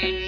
change.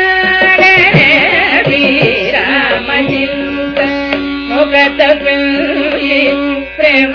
तस्मिन् प्रेम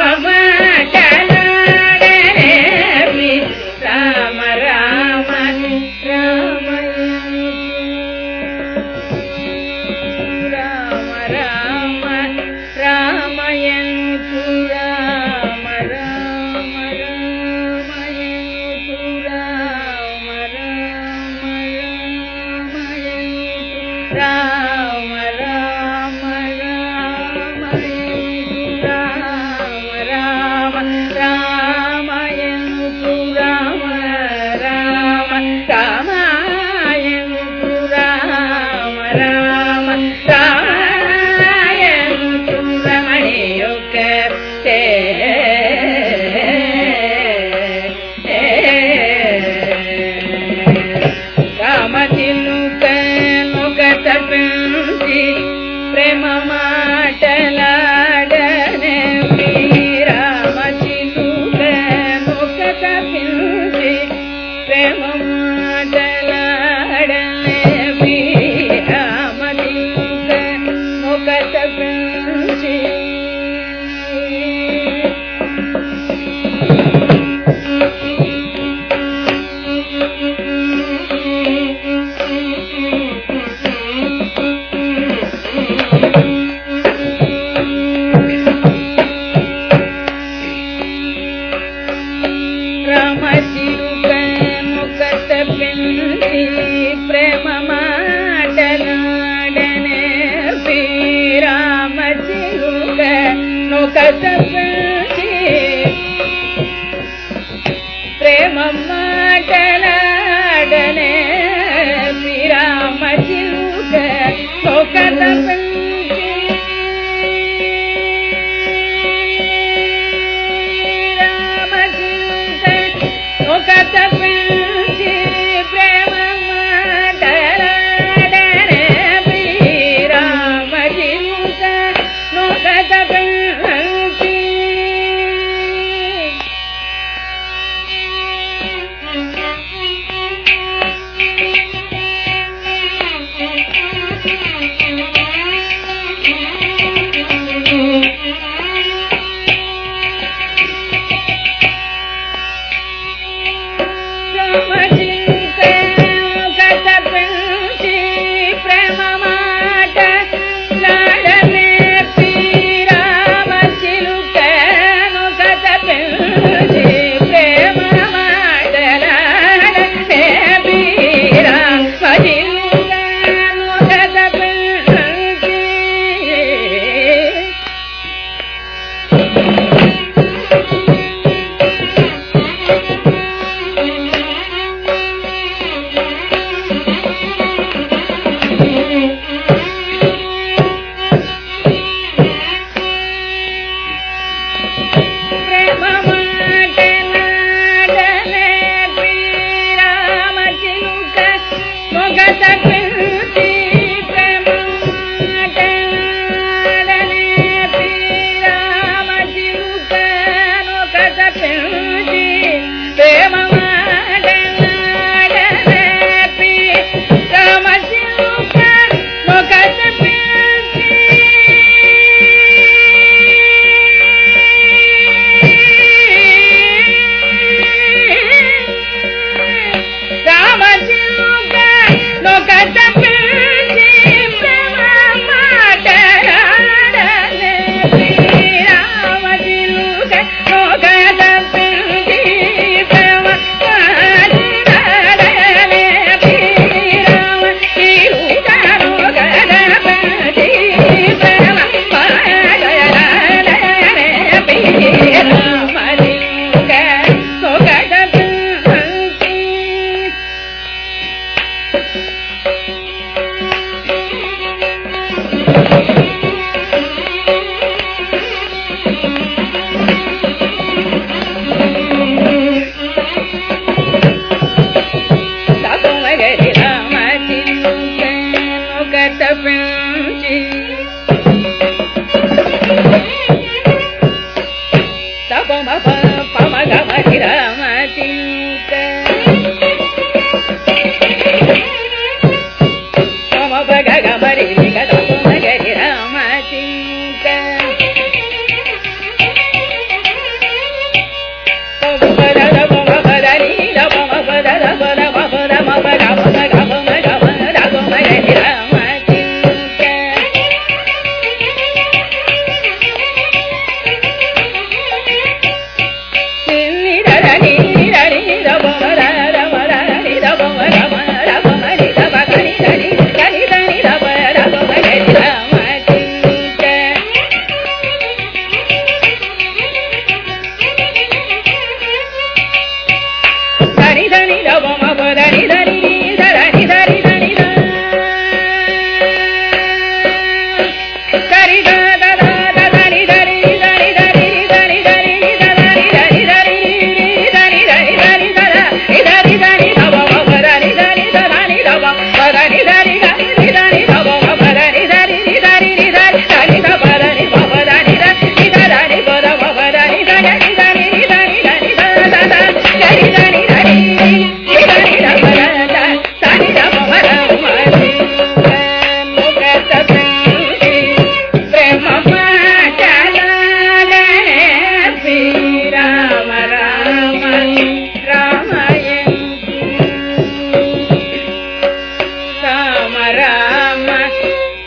ராம ராம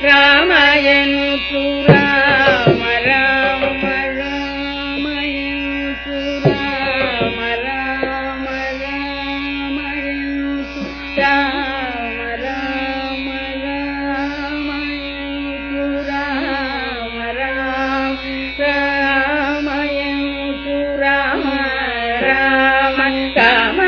ராம என்று ராம ராம ராம என்று ராம ராம ராம என்று ராம ராம ராம என்று ராம ராம ராம என்று ராம ராம ராம